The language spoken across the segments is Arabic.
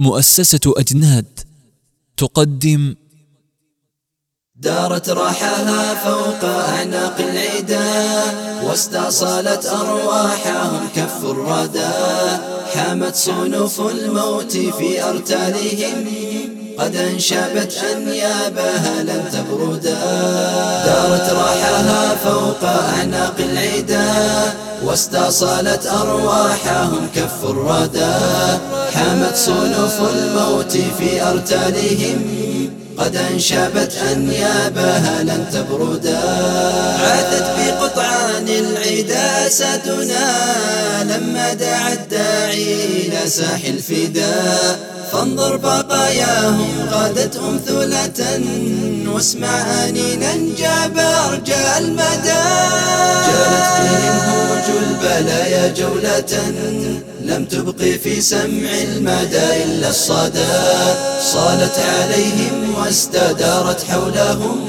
مؤسسة أجناد تقدم دارت راحها فوق أعناق العدا واستأصلت أرواحهم كف الردى. حامت صنوف الموت في أرتالهم قد انشبت أنيابها لن تبردا. دارت راحها فوق أعناق العدا واستأصلت أرواحهم كف الردى حامت صنوف الموت في أرتالهم. قد انشبت أنيابها لن تبردا. عادت بقطعان العدا سادنا لما دعا الداعي إلى ساح الفداء فانظر بقاياهم غادت أمثلة واسمع أنينا جاب أرجاء المدى. البلايا جولة لم تبق في سمع المدى إلا الصدى. صالت عليهم واستدارت حولهم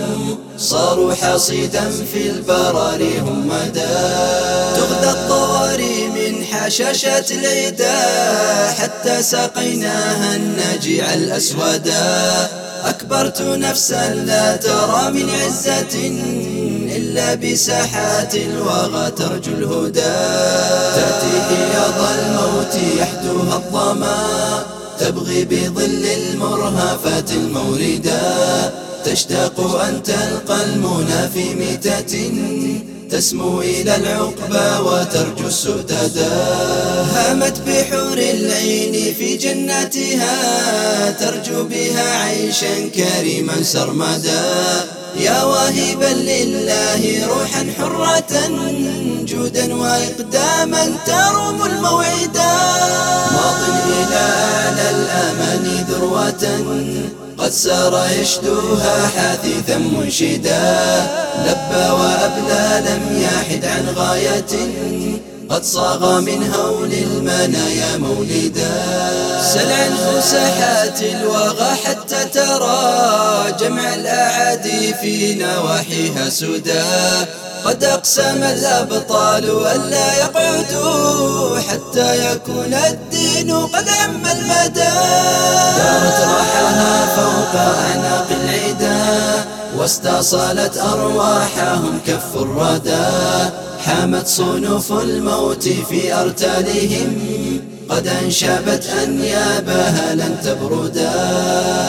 صاروا حصيدا في البراري هم مدى تغدى الطواري من حشاشة العدا حتى سقيناها النجيع الأسودا. أكبرت نفسا لا ترى من عزة إلا بساحات الوغى ترجو الهدى. تأتي حياض الموت يحدوها الظما. تبغي بظل المرهفات الموردا تشتاق أن تلقى المنى في ميتة. تسمو إلى العقبى وترجو السددا هامت بحور العين في جناتها. ترجو بها عيشا كريما سرمدا. يا واهبا لله روحا حرة جودا وإقداما تروم الموعدا. ماض أعلى الأمان ذروة قد سار يشدوها حثيثا منشدا. لبى وأبلى لم يحد عن غاية قد صاغ من هول المنايا مولدا. سل عن فسحات الوغى حتى ترى جمع الأعادي في نواحيها سدى قد أقسم الأبطال ألا يقعدوا حتى يكون الدين قد عم المدى. دارت راحها فوق أعناق العدا واستأصلت أرواحهم كف الردى. حامت صنوف الموت في أرتالهم. قد انشبت أنيابها لن تبردا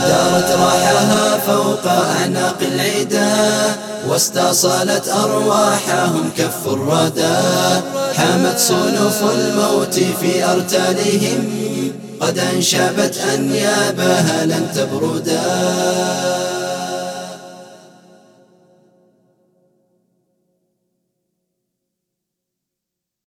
دارت راحها فوق أعناق العدا واستأصلت أرواحهم كف الردى حامت صنوف الموت في أرتالهم. قد انشبت أنيابها لن تبردا